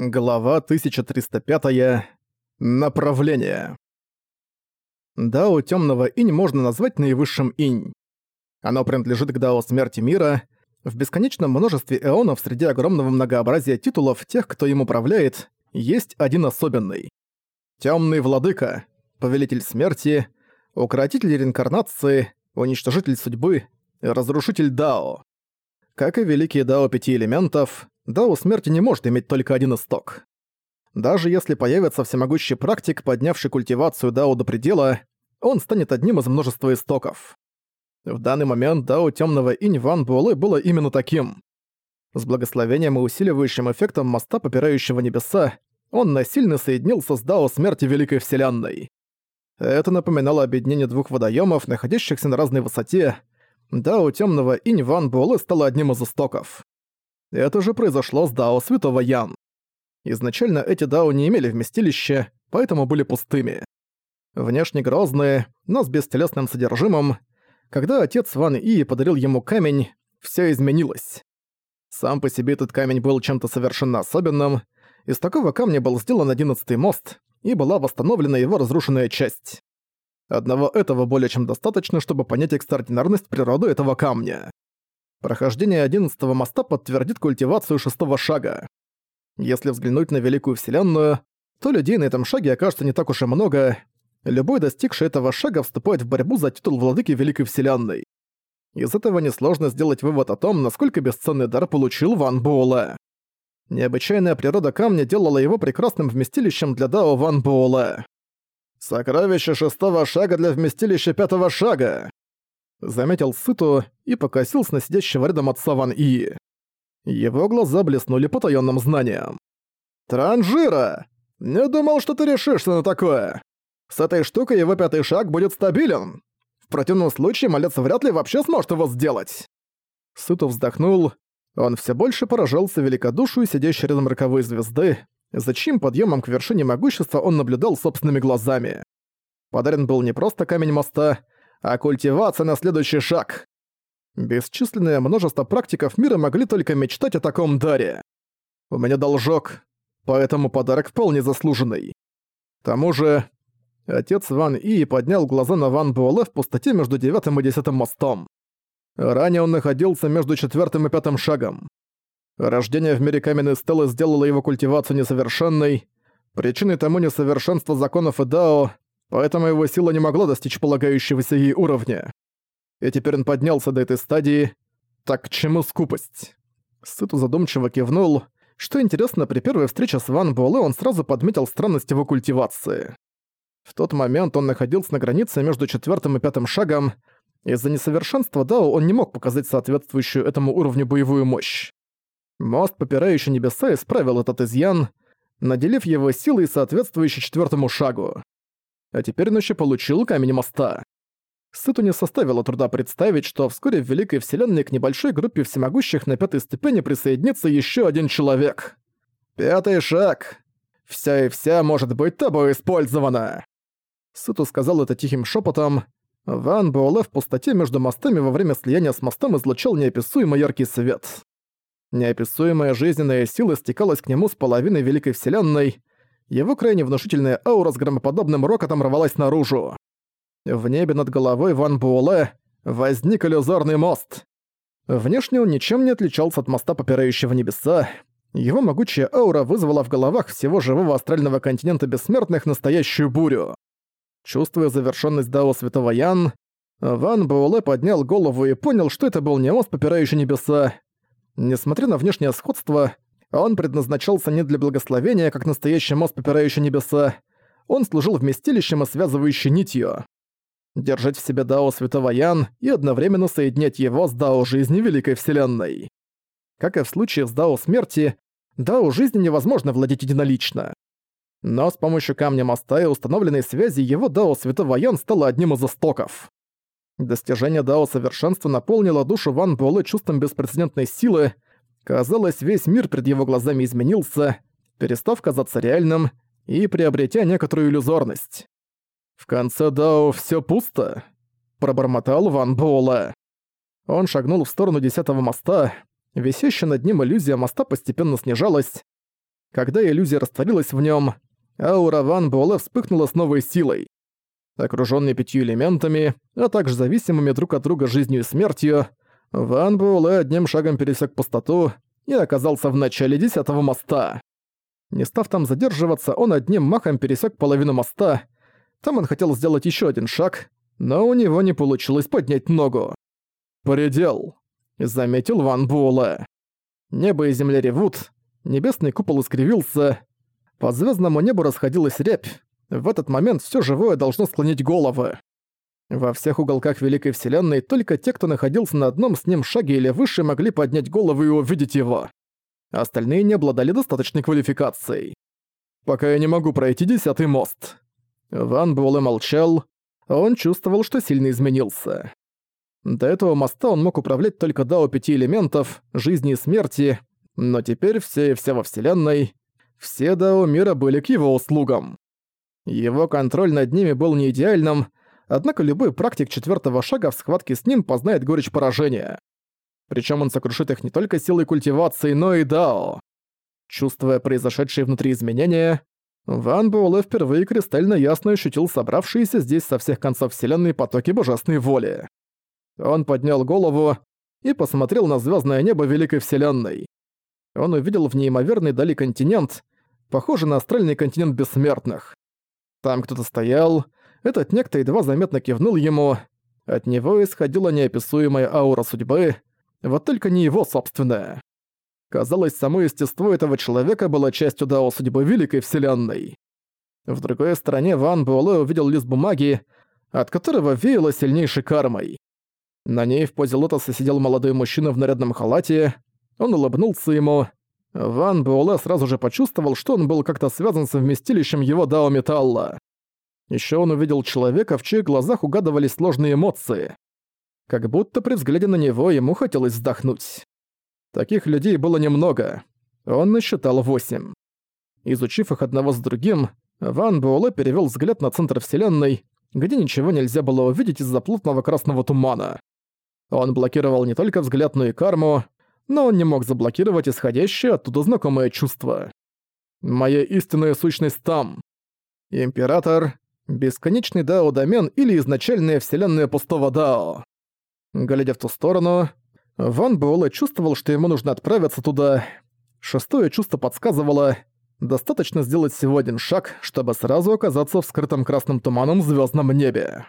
Глава 1305. Направление. Дао Тёмного Инь можно назвать наивысшим Инь. Оно принадлежит к Дао Смерти Мира. В бесконечном множестве эонов среди огромного многообразия титулов тех, кто им управляет, есть один особенный. Тёмный Владыка, Повелитель Смерти, Укротитель Реинкарнации, Уничтожитель Судьбы, Разрушитель Дао. Как и Великие Дао Пяти Элементов, Дао смерти не может иметь только один исток. Даже если появится всемогущий практик, поднявший культивацию Дао до предела, он станет одним из множества истоков. В данный момент Дао Тёмного Инь Ван Буэлэ было именно таким. С благословением и усиливающим эффектом моста, попирающего небеса, он насильно соединился с Дао Смерти Великой Вселенной. Это напоминало объединение двух водоемов, находящихся на разной высоте. Дао Тёмного Инь Ван Буэлэ стало одним из истоков. Это же произошло с Дао Святого Ян. Изначально эти Дао не имели вместилища, поэтому были пустыми. Внешне грозные, но с бестелесным содержимым. Когда отец Ван И подарил ему камень, все изменилось. Сам по себе этот камень был чем-то совершенно особенным. Из такого камня был сделан одиннадцатый мост, и была восстановлена его разрушенная часть. Одного этого более чем достаточно, чтобы понять экстраординарность природы этого камня. Прохождение одиннадцатого моста подтвердит культивацию шестого шага. Если взглянуть на Великую Вселенную, то людей на этом шаге окажется не так уж и много. Любой достигший этого шага вступает в борьбу за титул Владыки Великой Вселенной. Из этого несложно сделать вывод о том, насколько бесценный дар получил Ван Буэлэ. Необычайная природа камня делала его прекрасным вместилищем для Дао Ван Буэлэ. «Сокровище шестого шага для вместилища пятого шага!» Заметил Сыту и покосился на сидящего рядом отца Ван И. Его глаза блеснули потаённым знанием. «Транжира! Не думал, что ты решишься на такое. С этой штукой его пятый шаг будет стабилен. В противном случае малец вряд ли вообще сможет его сделать». Сыту вздохнул. Он все больше поражался великодушию сидящей рядом роковой звезды, за чьим подъемом к вершине могущества он наблюдал собственными глазами. Подарен был не просто камень моста, а культивация на следующий шаг. Бесчисленное множество практиков мира могли только мечтать о таком даре. У меня должок, поэтому подарок вполне заслуженный. К тому же, отец Ван И поднял глаза на Ван Буэлэ в пустоте между девятым и десятым мостом. Ранее он находился между четвертым и пятым шагом. Рождение в мире каменной стелы сделало его культивацию несовершенной. Причиной тому несовершенства законов и Дао поэтому его сила не могла достичь полагающегося ей уровня. И теперь он поднялся до этой стадии. Так к чему скупость? Сыту задумчиво кивнул. Что интересно, при первой встрече с Ван Буэлэ он сразу подметил странность его культивации. В тот момент он находился на границе между четвертым и пятым шагом. Из-за несовершенства Дао он не мог показать соответствующую этому уровню боевую мощь. Мост, попирающий небеса, исправил этот изъян, наделив его силой, соответствующей четвертому шагу а теперь он еще получил камень моста. Сыту не составило труда представить, что вскоре в Великой Вселенной к небольшой группе всемогущих на пятой ступени присоединится еще один человек. «Пятый шаг. Вся и вся может быть тобой использована!» Сыту сказал это тихим шепотом. Ван Буэлэ в пустоте между мостами во время слияния с мостом излучал неописуемо яркий свет. Неописуемая жизненная сила стекалась к нему с половины Великой Вселенной, его крайне внушительная аура с громоподобным рокотом рвалась наружу. В небе над головой Ван Буэлэ возник иллюзорный мост. Внешне он ничем не отличался от моста, попирающего небеса. Его могучая аура вызвала в головах всего живого астрального континента бессмертных настоящую бурю. Чувствуя завершенность Дао Святого Ян, Ван Буэлэ поднял голову и понял, что это был не мост, попирающий небеса. Несмотря на внешнее сходство, он предназначался не для благословения, как настоящий мост, попирающий небеса. Он служил вместилищем и связывающей нитью. Держать в себе Дао Святого Ян и одновременно соединять его с Дао Жизни Великой Вселенной. Как и в случае с Дао Смерти, Дао Жизни невозможно владеть единолично. Но с помощью Камня Моста и установленной связи его Дао Святого Ян стало одним из истоков. Достижение Дао Совершенства наполнило душу Ван Буэлэ чувством беспрецедентной силы, Казалось, весь мир перед его глазами изменился, перестав казаться реальным и приобретя некоторую иллюзорность. «В конце Дао все пусто», — пробормотал Ван Буэлэ. Он шагнул в сторону десятого моста. Висящая над ним иллюзия моста постепенно снижалась. Когда иллюзия растворилась в нем, аура Ван Буэлэ вспыхнула с новой силой. Окружённый пятью элементами, а также зависимыми друг от друга жизнью и смертью, Ван Буэлэ одним шагом пересек пустоту и оказался в начале десятого моста. Не став там задерживаться, он одним махом пересек половину моста. Там он хотел сделать еще один шаг, но у него не получилось поднять ногу. «Предел», — заметил Ван Буэлэ. Небо и земля ревут, небесный купол искривился, по звездному небу расходилась рябь, в этот момент все живое должно склонить головы. Во всех уголках Великой Вселенной только те, кто находился на одном с ним шаге или выше, могли поднять голову и увидеть его. Остальные не обладали достаточной квалификацией. «Пока я не могу пройти десятый мост». Ван Буэлэ молчал. Он чувствовал, что сильно изменился. До этого моста он мог управлять только Дао Пяти Элементов, Жизни и Смерти, но теперь все и вся во Вселенной, все Дао мира были к его услугам. Его контроль над ними был не идеальным, однако любой практик четвертого шага в схватке с ним познает горечь поражения. Причем он сокрушит их не только силой культивации, но и дао. Чувствуя произошедшие внутри изменения, Ван Буэлэ впервые кристально ясно ощутил собравшиеся здесь со всех концов вселенной потоки божественной воли. Он поднял голову и посмотрел на звездное небо Великой Вселенной. Он увидел в неимоверной дали континент, похожий на астральный континент бессмертных. Там кто-то стоял, этот некто едва заметно кивнул ему, от него исходила неописуемая аура судьбы, вот только не его собственная. Казалось, само естество этого человека было частью дао судьбы Великой Вселенной. В другой стороне Ван Буэлэ увидел лист бумаги, от которого веяло сильнейшей кармой. На ней в позе лотоса сидел молодой мужчина в нарядном халате, он улыбнулся ему, Ван Буэлэ сразу же почувствовал, что он был как-то связан с вместилищем его Дао Металла. Ещё он увидел человека, в чьих глазах угадывались сложные эмоции. Как будто при взгляде на него ему хотелось вздохнуть. Таких людей было немного. Он насчитал восемь. Изучив их одного с другим, Ван Буэлэ перевёл взгляд на центр Вселенной, где ничего нельзя было увидеть из-за плотного красного тумана. Он блокировал не только взгляд, но и карму, но он не мог заблокировать исходящее оттуда знакомое чувство. «Моя истинная сущность там. Император, бесконечный Дао-домен или изначальная вселенная пустого Дао». Глядя в ту сторону, Ван Буэлэ чувствовал, что ему нужно отправиться туда. Шестое чувство подсказывало, достаточно сделать всего один шаг, чтобы сразу оказаться в скрытом красным туманом звездном небе.